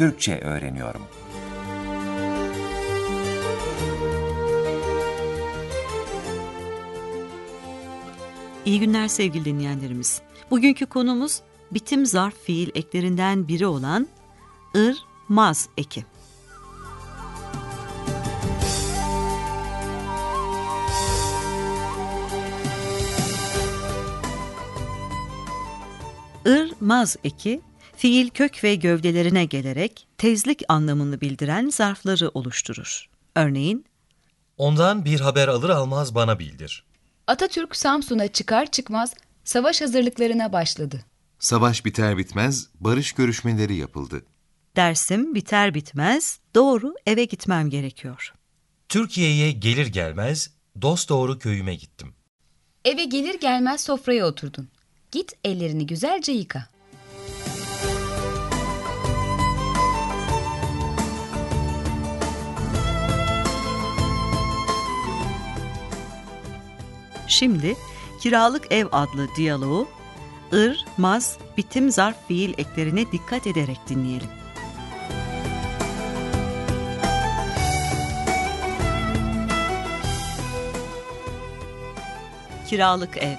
Türkçe öğreniyorum. İyi günler sevgili dinleyenlerimiz. Bugünkü konumuz bitim zarf fiil eklerinden biri olan ır, maz eki. ır, maz eki, fiil kök ve gövdelerine gelerek tezlik anlamını bildiren zarfları oluşturur. Örneğin, Ondan bir haber alır almaz bana bildir. Atatürk Samsun'a çıkar çıkmaz savaş hazırlıklarına başladı. Savaş biter bitmez barış görüşmeleri yapıldı. dersim biter bitmez doğru eve gitmem gerekiyor. Türkiye'ye gelir gelmez dost doğru köyüme gittim. Eve gelir gelmez sofraya oturdun. Git ellerini güzelce yıka. Şimdi kiralık ev adlı diyaloğu ır, maz, bitim zarf fiil eklerine dikkat ederek dinleyelim. Kiralık ev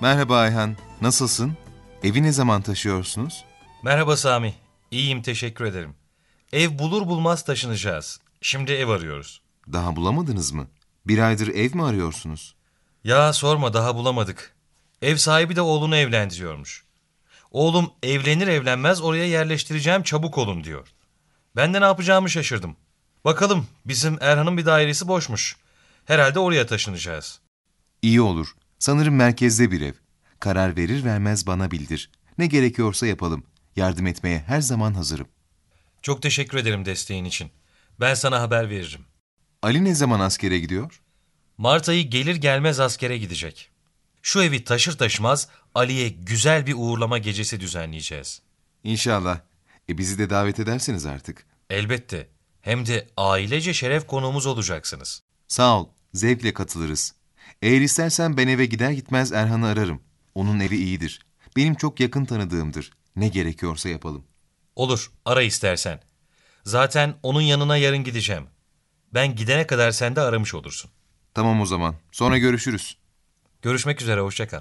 Merhaba Ayhan, nasılsın? Evi ne zaman taşıyorsunuz? Merhaba Sami. İyiyim teşekkür ederim. Ev bulur bulmaz taşınacağız. Şimdi ev arıyoruz. Daha bulamadınız mı? Bir aydır ev mi arıyorsunuz? Ya sorma daha bulamadık. Ev sahibi de oğlunu evlendiriyormuş. Oğlum evlenir evlenmez oraya yerleştireceğim çabuk olun diyor. Ben de ne yapacağımı şaşırdım. Bakalım bizim Erhan'ın bir dairesi boşmuş. Herhalde oraya taşınacağız. İyi olur. Sanırım merkezde bir ev. Karar verir vermez bana bildir. Ne gerekiyorsa yapalım. Yardım etmeye her zaman hazırım. Çok teşekkür ederim desteğin için. Ben sana haber veririm. Ali ne zaman askere gidiyor? Mart ayı gelir gelmez askere gidecek. Şu evi taşır taşımaz Ali'ye güzel bir uğurlama gecesi düzenleyeceğiz. İnşallah. E bizi de davet edersiniz artık. Elbette. Hem de ailece şeref konuğumuz olacaksınız. Sağ ol. Zevkle katılırız. Eğer istersen ben eve gider gitmez Erhan'ı ararım. Onun evi iyidir. Benim çok yakın tanıdığımdır. Ne gerekiyorsa yapalım. Olur, ara istersen. Zaten onun yanına yarın gideceğim. Ben gidene kadar sen de aramış olursun. Tamam o zaman. Sonra görüşürüz. Görüşmek üzere, hoşça kal.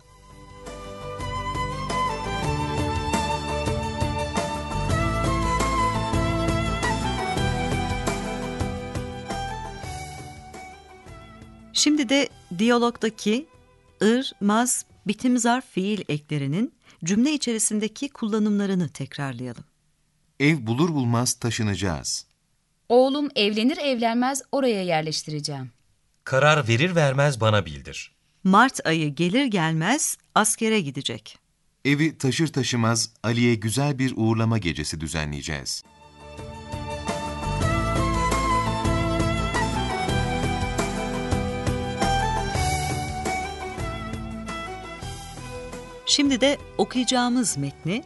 Şimdi de diyalogdaki ır, maz, bitim zarf fiil eklerinin cümle içerisindeki kullanımlarını tekrarlayalım. Ev bulur bulmaz taşınacağız. Oğlum evlenir evlenmez oraya yerleştireceğim. Karar verir vermez bana bildir. Mart ayı gelir gelmez askere gidecek. Evi taşır taşımaz Ali'ye güzel bir uğurlama gecesi düzenleyeceğiz. Şimdi de okuyacağımız metni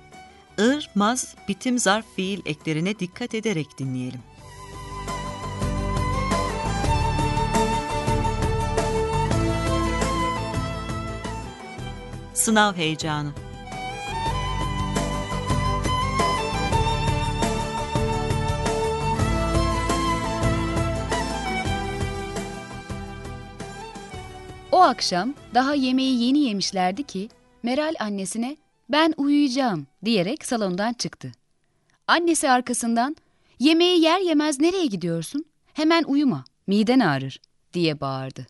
ır, maz, bitim zarf fiil eklerine dikkat ederek dinleyelim. Sınav heyecanı O akşam daha yemeği yeni yemişlerdi ki Meral annesine ben uyuyacağım diyerek salondan çıktı. Annesi arkasından yemeği yer yemez nereye gidiyorsun? Hemen uyuma miden ağrır diye bağırdı.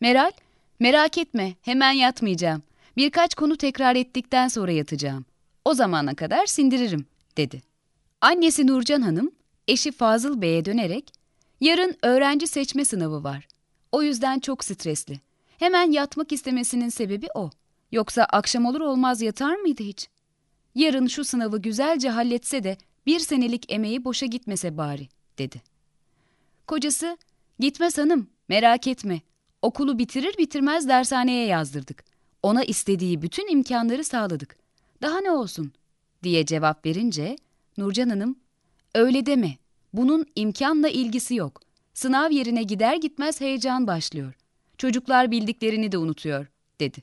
Meral merak etme hemen yatmayacağım. Birkaç konu tekrar ettikten sonra yatacağım. O zamana kadar sindiririm dedi. Annesi Nurcan Hanım eşi Fazıl Bey'e dönerek yarın öğrenci seçme sınavı var. O yüzden çok stresli. Hemen yatmak istemesinin sebebi o. Yoksa akşam olur olmaz yatar mıydı hiç? Yarın şu sınavı güzelce halletse de bir senelik emeği boşa gitmese bari, dedi. Kocası, gitmez hanım, merak etme. Okulu bitirir bitirmez dershaneye yazdırdık. Ona istediği bütün imkanları sağladık. Daha ne olsun? diye cevap verince Nurcan Hanım, öyle deme. Bunun imkanla ilgisi yok. Sınav yerine gider gitmez heyecan başlıyor. Çocuklar bildiklerini de unutuyor, dedi.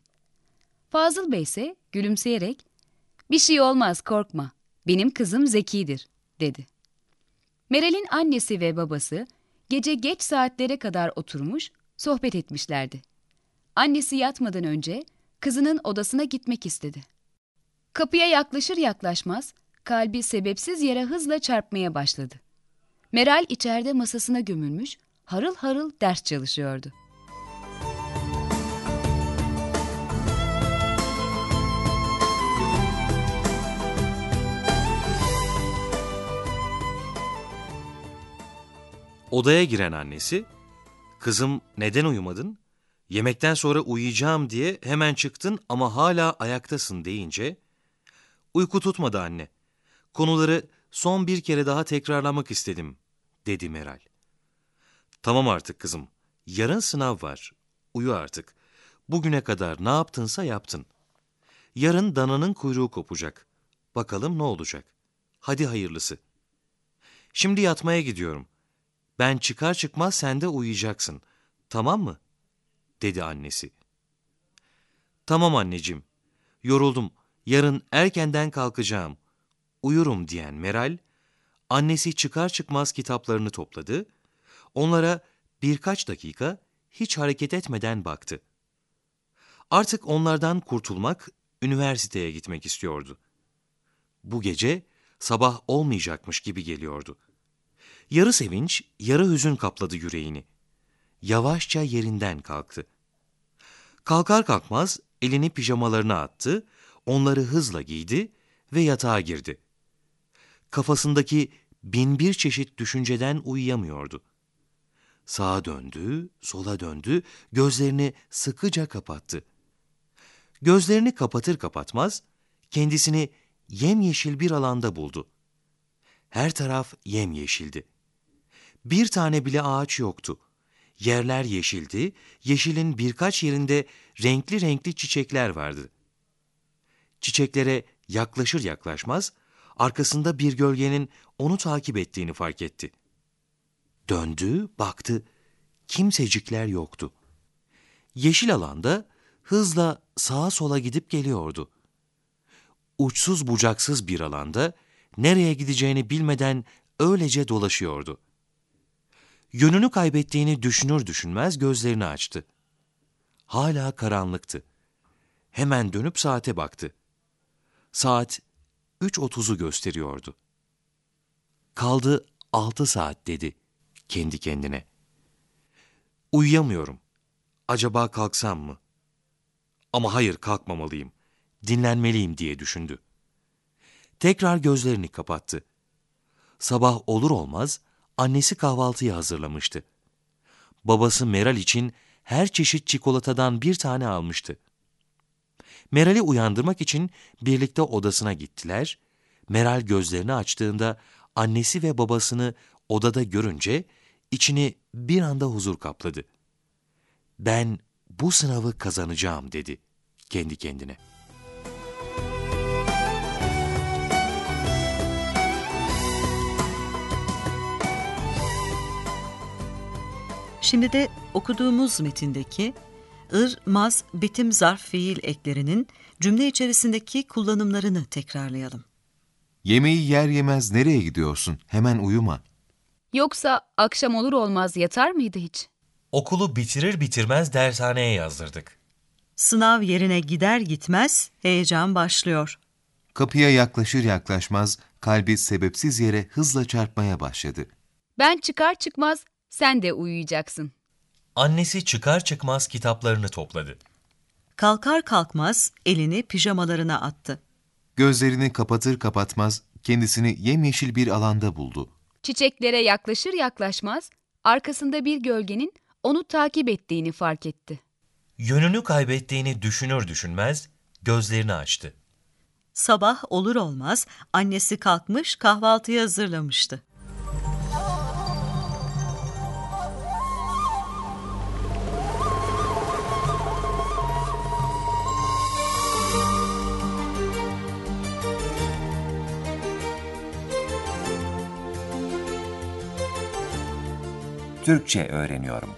Fazıl Bey ise gülümseyerek, bir şey olmaz korkma, benim kızım zekidir, dedi. Meral'in annesi ve babası gece geç saatlere kadar oturmuş, sohbet etmişlerdi. Annesi yatmadan önce kızının odasına gitmek istedi. Kapıya yaklaşır yaklaşmaz kalbi sebepsiz yere hızla çarpmaya başladı. Meral içeride masasına gömülmüş, harıl harıl ders çalışıyordu. Odaya giren annesi, kızım neden uyumadın? Yemekten sonra uyuyacağım diye hemen çıktın ama hala ayaktasın deyince, uyku tutmadı anne. Konuları son bir kere daha tekrarlamak istedim, dedi Meral. Tamam artık kızım, yarın sınav var, uyu artık. Bugüne kadar ne yaptınsa yaptın. Yarın dananın kuyruğu kopacak. Bakalım ne olacak. Hadi hayırlısı. Şimdi yatmaya gidiyorum. Ben çıkar çıkmaz sen de uyuyacaksın. Tamam mı? dedi annesi. Tamam anneciğim. Yoruldum. Yarın erkenden kalkacağım. Uyurum diyen Meral, annesi çıkar çıkmaz kitaplarını topladı. Onlara birkaç dakika hiç hareket etmeden baktı. Artık onlardan kurtulmak, üniversiteye gitmek istiyordu. Bu gece sabah olmayacakmış gibi geliyordu. Yarı sevinç, yarı hüzün kapladı yüreğini. Yavaşça yerinden kalktı. Kalkar kalkmaz elini pijamalarına attı, onları hızla giydi ve yatağa girdi. Kafasındaki bin bir çeşit düşünceden uyuyamıyordu. Sağa döndü, sola döndü, gözlerini sıkıca kapattı. Gözlerini kapatır kapatmaz kendisini yemyeşil bir alanda buldu. Her taraf yemyeşildi. Bir tane bile ağaç yoktu. Yerler yeşildi, yeşilin birkaç yerinde renkli renkli çiçekler vardı. Çiçeklere yaklaşır yaklaşmaz, arkasında bir gölgenin onu takip ettiğini fark etti. Döndü, baktı, kimsecikler yoktu. Yeşil alanda hızla sağa sola gidip geliyordu. Uçsuz bucaksız bir alanda nereye gideceğini bilmeden öylece dolaşıyordu. Yönünü kaybettiğini düşünür düşünmez gözlerini açtı. Hala karanlıktı. Hemen dönüp saate baktı. Saat 3.30'u gösteriyordu. Kaldı altı saat dedi kendi kendine. Uyuyamıyorum. Acaba kalksam mı? Ama hayır kalkmamalıyım. Dinlenmeliyim diye düşündü. Tekrar gözlerini kapattı. Sabah olur olmaz annesi kahvaltıyı hazırlamıştı. Babası Meral için her çeşit çikolatadan bir tane almıştı. Meral'i uyandırmak için birlikte odasına gittiler. Meral gözlerini açtığında annesi ve babasını odada görünce içini bir anda huzur kapladı. Ben bu sınavı kazanacağım dedi kendi kendine. Şimdi de okuduğumuz metindeki ır, maz, bitim, zarf, fiil eklerinin cümle içerisindeki kullanımlarını tekrarlayalım. Yemeği yer yemez nereye gidiyorsun? Hemen uyuma. Yoksa akşam olur olmaz yatar mıydı hiç? Okulu bitirir bitirmez dershaneye yazdırdık. Sınav yerine gider gitmez heyecan başlıyor. Kapıya yaklaşır yaklaşmaz kalbi sebepsiz yere hızla çarpmaya başladı. Ben çıkar çıkmaz sen de uyuyacaksın. Annesi çıkar çıkmaz kitaplarını topladı. Kalkar kalkmaz elini pijamalarına attı. Gözlerini kapatır kapatmaz kendisini yemyeşil bir alanda buldu. Çiçeklere yaklaşır yaklaşmaz arkasında bir gölgenin onu takip ettiğini fark etti. Yönünü kaybettiğini düşünür düşünmez gözlerini açtı. Sabah olur olmaz annesi kalkmış kahvaltıyı hazırlamıştı. Türkçe öğreniyorum.